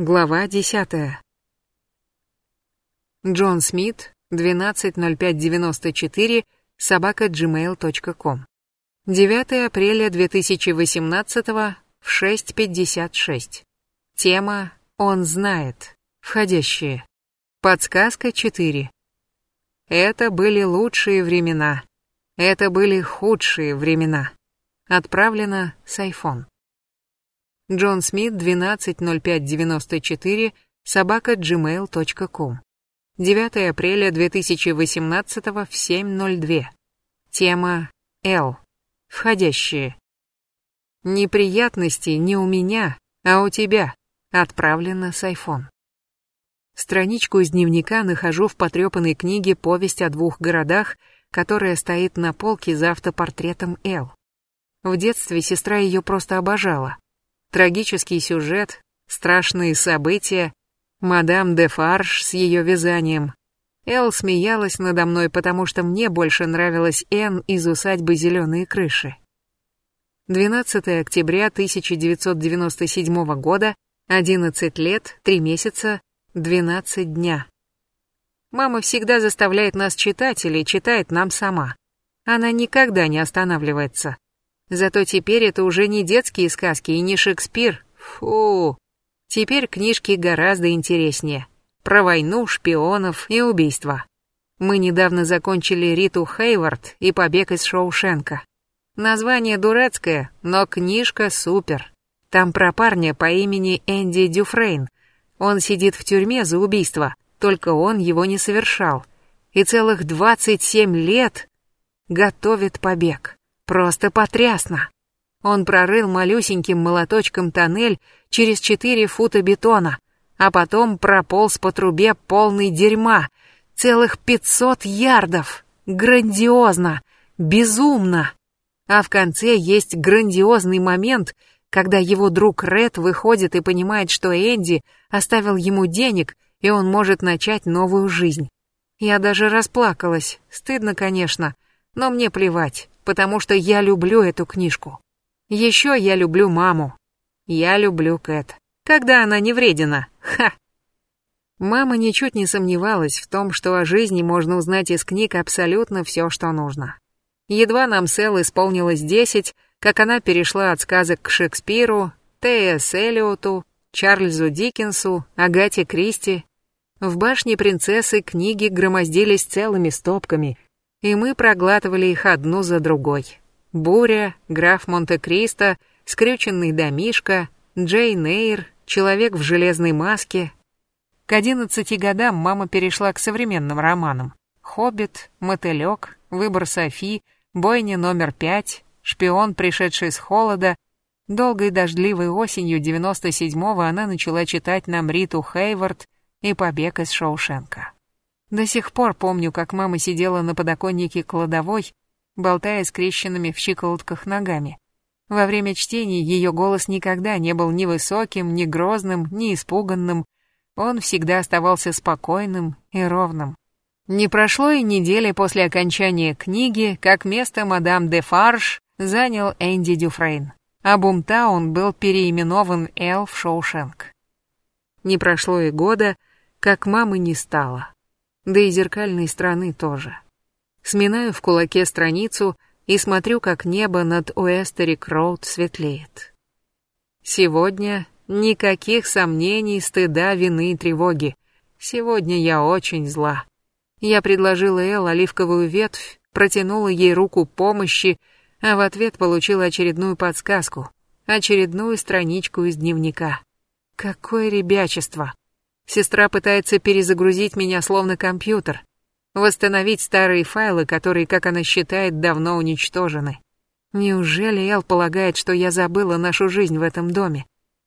Глава 10. Джон Смит, 12.05.94, собака gmail.com. 9 апреля 2018 в 6.56. Тема «Он знает». Входящие. Подсказка 4. Это были лучшие времена. Это были худшие времена. Отправлено с iPhone. Джон Смит, 12.05.94, собака gmail.com. 9 апреля 2018 в 7.02. Тема Л. Входящие. Неприятности не у меня, а у тебя. Отправлено с iPhone. Страничку из дневника нахожу в потрепанной книге «Повесть о двух городах», которая стоит на полке за автопортретом Л. В детстве сестра ее просто обожала. Трагический сюжет, страшные события, мадам де Фарш с ее вязанием. Эл смеялась надо мной, потому что мне больше нравилась Энн из усадьбы «Зеленые крыши». 12 октября 1997 года, 11 лет, 3 месяца, 12 дня. Мама всегда заставляет нас читать или читает нам сама. Она никогда не останавливается. Зато теперь это уже не детские сказки и не Шекспир. Фу. Теперь книжки гораздо интереснее. Про войну, шпионов и убийства. Мы недавно закончили Риту Хейвард и побег из Шоушенка. Название дурацкое, но книжка супер. Там про парня по имени Энди Дюфрейн. Он сидит в тюрьме за убийство, только он его не совершал. И целых 27 лет готовит побег. Просто потрясно. Он прорыл малюсеньким молоточком тоннель через четыре фута бетона, а потом прополз по трубе полный дерьма. Целых пятьсот ярдов. Грандиозно. Безумно. А в конце есть грандиозный момент, когда его друг Ред выходит и понимает, что Энди оставил ему денег, и он может начать новую жизнь. Я даже расплакалась. Стыдно, конечно, но мне плевать потому что я люблю эту книжку. Еще я люблю маму. Я люблю Кэт. Когда она не вредена. Ха! Мама ничуть не сомневалась в том, что о жизни можно узнать из книг абсолютно все, что нужно. Едва нам с Эл исполнилось десять, как она перешла от сказок к Шекспиру, Т.С. Элиоту, Чарльзу Диккенсу, Агате Кристи. В башне принцессы книги громоздились целыми стопками, и мы проглатывали их одну за другой. Буря, граф Монте-Кристо, скрюченный домишка, Джейн Эйр, человек в железной маске. К одиннадцати годам мама перешла к современным романам. «Хоббит», «Мотылек», «Выбор Софи», «Бойня номер пять», «Шпион, пришедший с холода». Долгой дождливой осенью 97-го она начала читать нам Риту Хейвард и «Побег из Шоушенка». До сих пор помню, как мама сидела на подоконнике кладовой, болтая скрещенными в щиколотках ногами. Во время чтения ее голос никогда не был ни высоким, ни грозным, ни испуганным. Он всегда оставался спокойным и ровным. Не прошло и недели после окончания книги, как место мадам де Фарш занял Энди Дюфрейн, а Бумтаун был переименован Эл в Шоушенк. Не прошло и года, как мамы не стало да и зеркальной стороны тоже. Сминаю в кулаке страницу и смотрю, как небо над Уэстерик-Роуд светлеет. Сегодня никаких сомнений, стыда, вины и тревоги. Сегодня я очень зла. Я предложила Эл оливковую ветвь, протянула ей руку помощи, а в ответ получила очередную подсказку, очередную страничку из дневника. Какое ребячество! Сестра пытается перезагрузить меня словно компьютер, восстановить старые файлы, которые, как она считает, давно уничтожены. Неужели Эл полагает, что я забыла нашу жизнь в этом доме?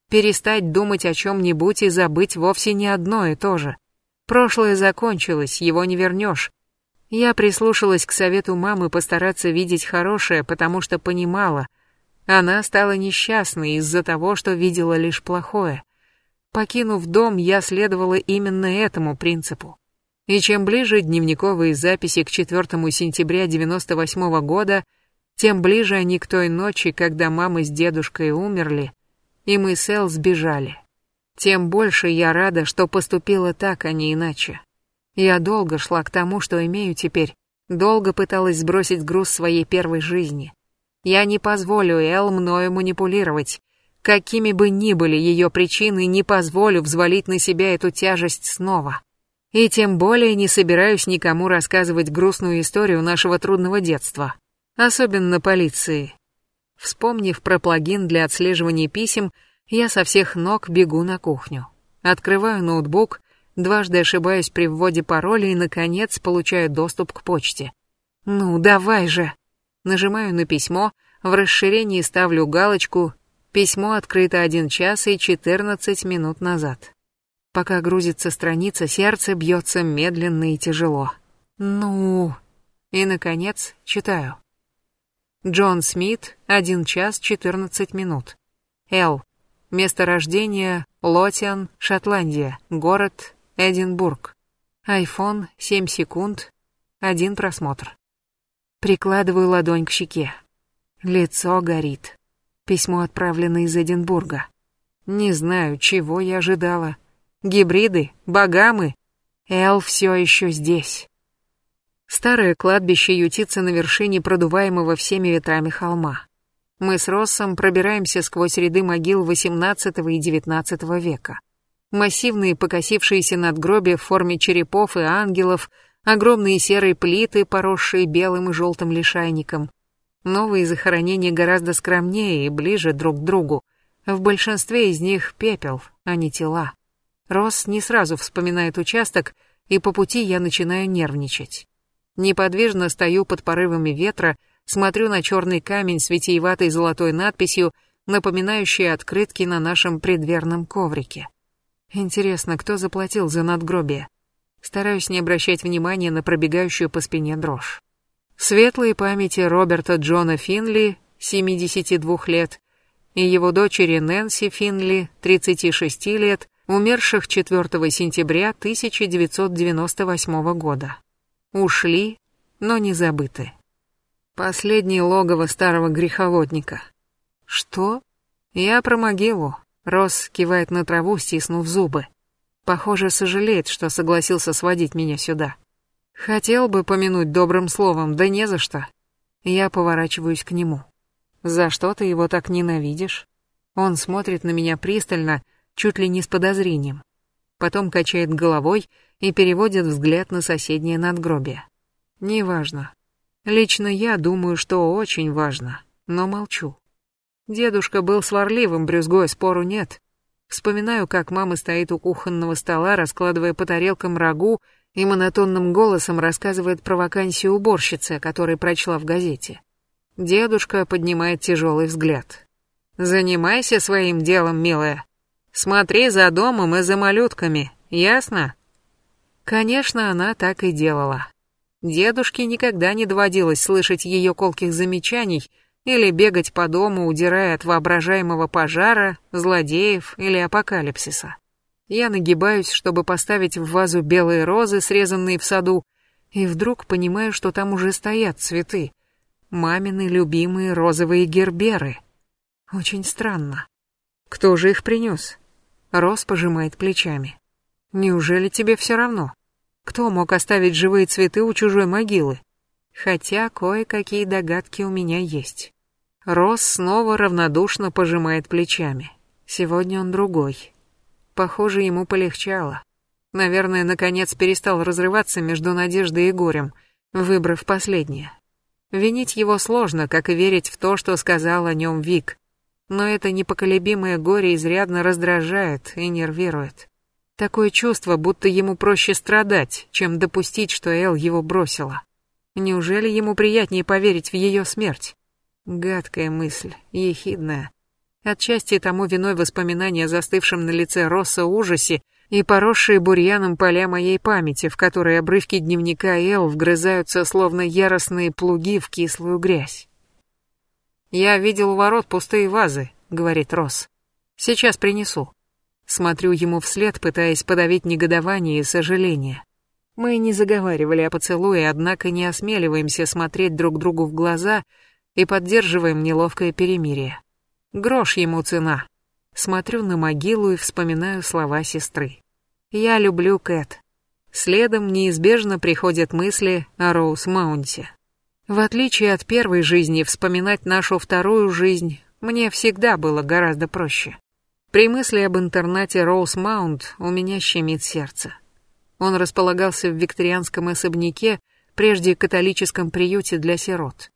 Перестать думать о чем-нибудь и забыть вовсе не одно и то же. Прошлое закончилось, его не вернешь. Я прислушалась к совету мамы постараться видеть хорошее, потому что понимала, она стала несчастной из-за того, что видела лишь плохое. Покинув дом, я следовала именно этому принципу. И чем ближе дневниковые записи к 4 сентября 98 -го года, тем ближе они к той ночи, когда мама с дедушкой умерли, и мы с Эл сбежали. тем больше я рада, что поступила так, а не иначе. Я долго шла к тому, что имею теперь, долго пыталась сбросить груз своей первой жизни. Я не позволю Эл мною манипулировать. Какими бы ни были ее причины, не позволю взвалить на себя эту тяжесть снова. И тем более не собираюсь никому рассказывать грустную историю нашего трудного детства. Особенно полиции. Вспомнив про плагин для отслеживания писем, я со всех ног бегу на кухню. Открываю ноутбук, дважды ошибаюсь при вводе пароля и, наконец, получаю доступ к почте. Ну, давай же. Нажимаю на письмо, в расширении ставлю галочку «Письмо открыто 1 час и 14 минут назад». Пока грузится страница, сердце бьется медленно и тяжело. Ну... И, наконец, читаю. Джон Смит, 1 час 14 минут. Л. Место рождения Лотиан, Шотландия. Город Эдинбург. Айфон 7 секунд. Один просмотр. Прикладываю ладонь к щеке. Лицо горит. Письмо отправлено из Эдинбурга. Не знаю, чего я ожидала. Гибриды, богамы. Эл все еще здесь. Старое кладбище ютится на вершине продуваемого всеми ветрами холма. Мы с Россом пробираемся сквозь ряды могил XVIII и XIX века. Массивные покосившиеся надгробия в форме черепов и ангелов, огромные серые плиты, поросшие белым и желтым лишайником. Новые захоронения гораздо скромнее и ближе друг к другу. В большинстве из них пепел, а не тела. Росс не сразу вспоминает участок, и по пути я начинаю нервничать. Неподвижно стою под порывами ветра, смотрю на черный камень с витиеватой золотой надписью, напоминающей открытки на нашем предверном коврике. Интересно, кто заплатил за надгробие? Стараюсь не обращать внимания на пробегающую по спине дрожь. Светлые памяти Роберта Джона Финли, 72 лет, и его дочери Нэнси Финли, 36 лет, умерших 4 сентября 1998 года. Ушли, но не забыты. Последнее логово старого греховодника. Что? Я про могилу. Рос кивает на траву, стиснув зубы. Похоже, сожалеет, что согласился сводить меня сюда. Хотел бы помянуть добрым словом, да не за что. Я поворачиваюсь к нему. За что ты его так ненавидишь? Он смотрит на меня пристально, чуть ли не с подозрением. Потом качает головой и переводит взгляд на соседнее надгробие. Неважно. Лично я думаю, что очень важно, но молчу. Дедушка был сварливым, брюзгой, спору нет. Вспоминаю, как мама стоит у кухонного стола, раскладывая по тарелкам рагу и монотонным голосом рассказывает про вакансию уборщицы, которую прочла в газете. Дедушка поднимает тяжелый взгляд. «Занимайся своим делом, милая. Смотри за домом и за малютками, ясно? Конечно, она так и делала. Дедушке никогда не доводилось слышать ее колких замечаний или бегать по дому, удирая от воображаемого пожара, злодеев или апокалипсиса. Я нагибаюсь, чтобы поставить в вазу белые розы, срезанные в саду, и вдруг понимаю, что там уже стоят цветы. Мамины любимые розовые герберы. Очень странно. Кто же их принес? Рос пожимает плечами. Неужели тебе все равно? Кто мог оставить живые цветы у чужой могилы? Хотя кое-какие догадки у меня есть. Рос снова равнодушно пожимает плечами. Сегодня он другой. Похоже, ему полегчало. Наверное, наконец перестал разрываться между надеждой и горем, выбрав последнее. Винить его сложно, как и верить в то, что сказал о нем Вик но это непоколебимое горе изрядно раздражает и нервирует. Такое чувство, будто ему проще страдать, чем допустить, что Эл его бросила. Неужели ему приятнее поверить в ее смерть? Гадкая мысль, ехидная. Отчасти тому виной воспоминания о застывшем на лице Росса ужасе и поросшие бурьяном поля моей памяти, в которые обрывки дневника Эл вгрызаются, словно яростные плуги в кислую грязь. «Я видел у ворот пустые вазы», — говорит Росс. «Сейчас принесу». Смотрю ему вслед, пытаясь подавить негодование и сожаление. Мы не заговаривали о поцелуе, однако не осмеливаемся смотреть друг другу в глаза и поддерживаем неловкое перемирие. Грош ему цена. Смотрю на могилу и вспоминаю слова сестры. Я люблю Кэт. Следом неизбежно приходят мысли о Роуз Маунте. В отличие от первой жизни, вспоминать нашу вторую жизнь мне всегда было гораздо проще. При мысли об интернате Роуз Маунт у меня щемит сердце. Он располагался в викторианском особняке, прежде католическом приюте для сирот.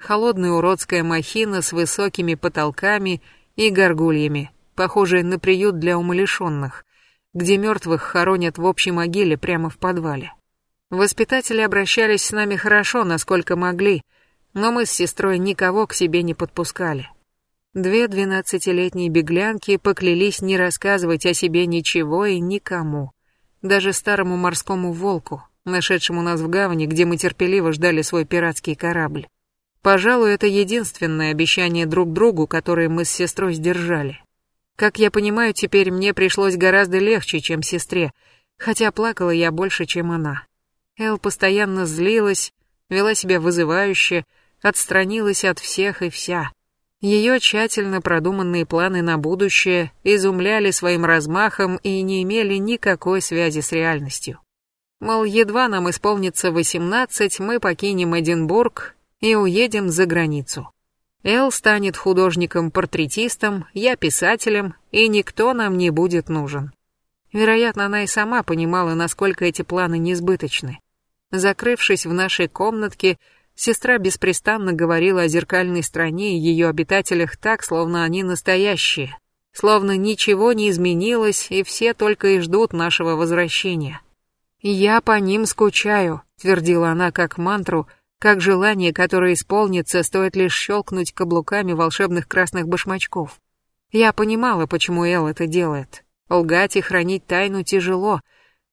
Холодная уродская махина с высокими потолками и горгульями, похожая на приют для умалишенных, где мертвых хоронят в общей могиле прямо в подвале. Воспитатели обращались с нами хорошо, насколько могли, но мы с сестрой никого к себе не подпускали. Две двенадцатилетние беглянки поклялись не рассказывать о себе ничего и никому даже старому морскому волку, нашедшему нас в гавани, где мы терпеливо ждали свой пиратский корабль. Пожалуй, это единственное обещание друг другу, которое мы с сестрой сдержали. Как я понимаю, теперь мне пришлось гораздо легче, чем сестре, хотя плакала я больше, чем она. Эл постоянно злилась, вела себя вызывающе, отстранилась от всех и вся. Ее тщательно продуманные планы на будущее изумляли своим размахом и не имели никакой связи с реальностью. Мол, едва нам исполнится 18, мы покинем Эдинбург и уедем за границу. Эл станет художником-портретистом, я писателем, и никто нам не будет нужен. Вероятно, она и сама понимала, насколько эти планы несбыточны. Закрывшись в нашей комнатке, Сестра беспрестанно говорила о зеркальной стране и ее обитателях так, словно они настоящие, словно ничего не изменилось, и все только и ждут нашего возвращения. «Я по ним скучаю», — твердила она как мантру, как желание, которое исполнится, стоит лишь щелкнуть каблуками волшебных красных башмачков. Я понимала, почему Эл это делает. Лгать и хранить тайну тяжело,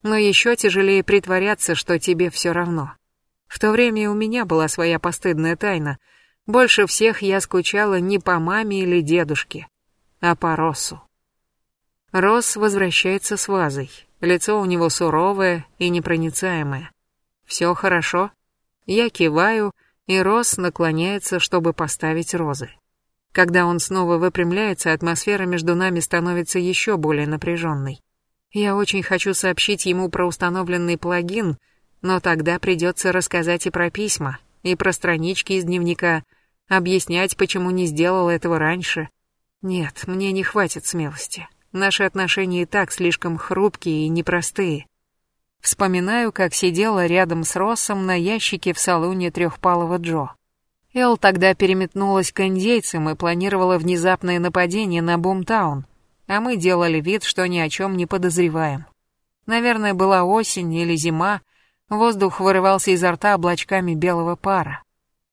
но еще тяжелее притворяться, что тебе все равно. В то время у меня была своя постыдная тайна. Больше всех я скучала не по маме или дедушке, а по Россу. Росс возвращается с вазой. Лицо у него суровое и непроницаемое. Все хорошо. Я киваю, и Росс наклоняется, чтобы поставить розы. Когда он снова выпрямляется, атмосфера между нами становится еще более напряженной. Я очень хочу сообщить ему про установленный плагин — но тогда придется рассказать и про письма, и про странички из дневника, объяснять, почему не сделал этого раньше. Нет, мне не хватит смелости. Наши отношения и так слишком хрупкие и непростые. Вспоминаю, как сидела рядом с Россом на ящике в салоне трехпалого Джо. Эл тогда переметнулась к индейцам и планировала внезапное нападение на Бумтаун, а мы делали вид, что ни о чем не подозреваем. Наверное, была осень или зима, Воздух вырывался изо рта облачками белого пара.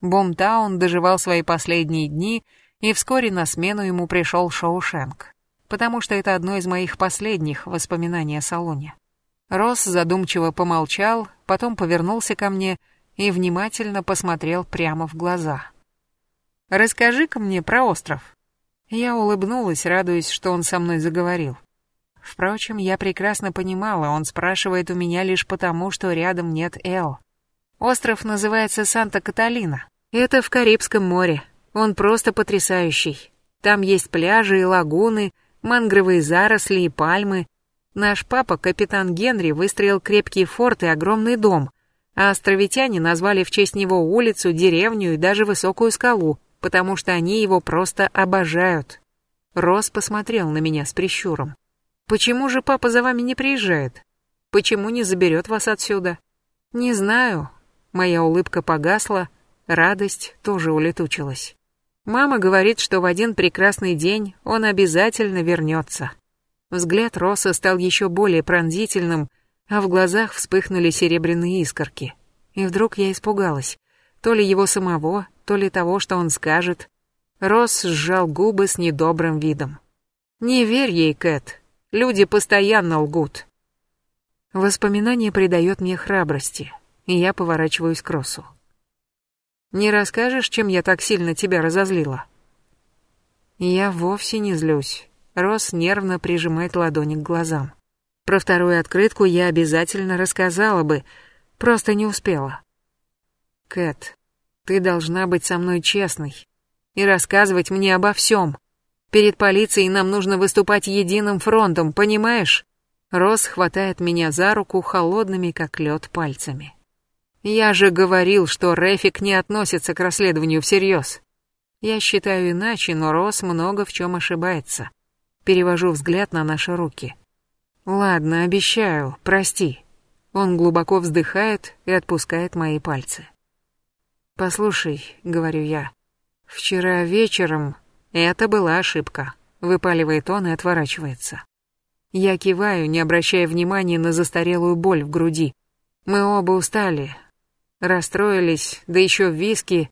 Бомтаун доживал свои последние дни, и вскоре на смену ему пришел Шоушенк, потому что это одно из моих последних воспоминаний о салоне. Росс задумчиво помолчал, потом повернулся ко мне и внимательно посмотрел прямо в глаза. «Расскажи-ка мне про остров». Я улыбнулась, радуясь, что он со мной заговорил. Впрочем, я прекрасно понимала, он спрашивает у меня лишь потому, что рядом нет Эл. Остров называется Санта-Каталина. Это в Карибском море. Он просто потрясающий. Там есть пляжи и лагуны, мангровые заросли и пальмы. Наш папа, капитан Генри, выстроил крепкий форт и огромный дом, а островитяне назвали в честь него улицу, деревню и даже высокую скалу, потому что они его просто обожают. Рос посмотрел на меня с прищуром. Почему же папа за вами не приезжает? Почему не заберет вас отсюда? Не знаю. Моя улыбка погасла, радость тоже улетучилась. Мама говорит, что в один прекрасный день он обязательно вернется. Взгляд Росса стал еще более пронзительным, а в глазах вспыхнули серебряные искорки. И вдруг я испугалась. То ли его самого, то ли того, что он скажет. Росс сжал губы с недобрым видом. «Не верь ей, Кэт. Люди постоянно лгут. Воспоминание придает мне храбрости, и я поворачиваюсь к Росу. Не расскажешь, чем я так сильно тебя разозлила? Я вовсе не злюсь. Рос нервно прижимает ладони к глазам. Про вторую открытку я обязательно рассказала бы, просто не успела. Кэт, ты должна быть со мной честной и рассказывать мне обо всем. Перед полицией нам нужно выступать единым фронтом, понимаешь? Рос хватает меня за руку холодными, как лед, пальцами. Я же говорил, что Рефик не относится к расследованию всерьез. Я считаю иначе, но Рос много в чем ошибается. Перевожу взгляд на наши руки. Ладно, обещаю, прости. Он глубоко вздыхает и отпускает мои пальцы. Послушай, говорю я, вчера вечером это была ошибка. Выпаливает он и отворачивается. Я киваю, не обращая внимания на застарелую боль в груди. Мы оба устали, расстроились, да еще в виски.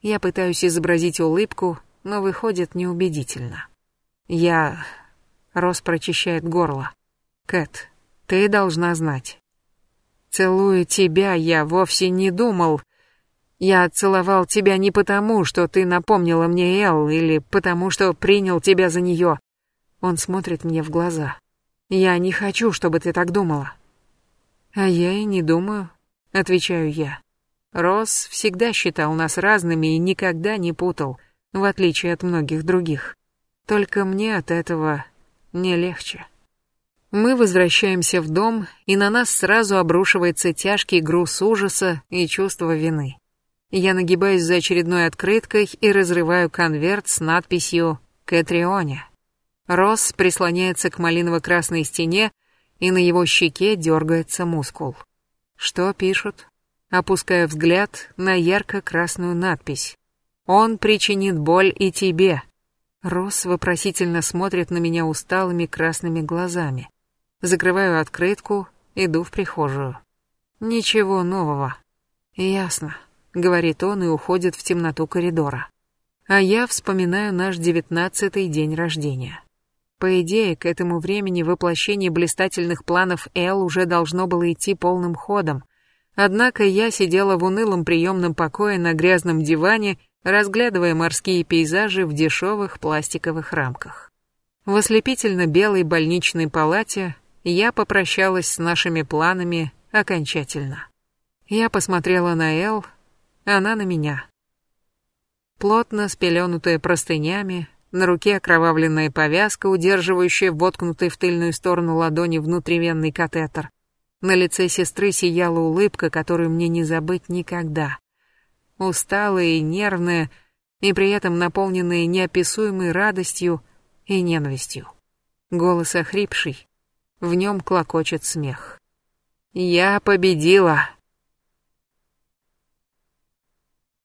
Я пытаюсь изобразить улыбку, но выходит неубедительно. Я... Рос прочищает горло. Кэт, ты должна знать. Целуя тебя, я вовсе не думал... Я целовал тебя не потому, что ты напомнила мне Эл, или потому, что принял тебя за нее. Он смотрит мне в глаза. Я не хочу, чтобы ты так думала. А я и не думаю, отвечаю я. Росс всегда считал нас разными и никогда не путал, в отличие от многих других. Только мне от этого не легче. Мы возвращаемся в дом, и на нас сразу обрушивается тяжкий груз ужаса и чувство вины. Я нагибаюсь за очередной открыткой и разрываю конверт с надписью «Кэтрионе». Росс прислоняется к малиново-красной стене, и на его щеке дергается мускул. Что пишут? Опускаю взгляд на ярко-красную надпись. «Он причинит боль и тебе». Росс вопросительно смотрит на меня усталыми красными глазами. Закрываю открытку, иду в прихожую. Ничего нового. Ясно, говорит он и уходит в темноту коридора. А я вспоминаю наш девятнадцатый день рождения. По идее, к этому времени воплощение блистательных планов Эл уже должно было идти полным ходом. Однако я сидела в унылом приемном покое на грязном диване, разглядывая морские пейзажи в дешевых пластиковых рамках. В ослепительно-белой больничной палате я попрощалась с нашими планами окончательно. Я посмотрела на Эл, она на меня. Плотно спеленутая простынями, на руке окровавленная повязка, удерживающая воткнутый в тыльную сторону ладони внутривенный катетер. На лице сестры сияла улыбка, которую мне не забыть никогда. Усталая и нервная, и при этом наполненная неописуемой радостью и ненавистью. Голос охрипший, в нем клокочет смех. «Я победила!»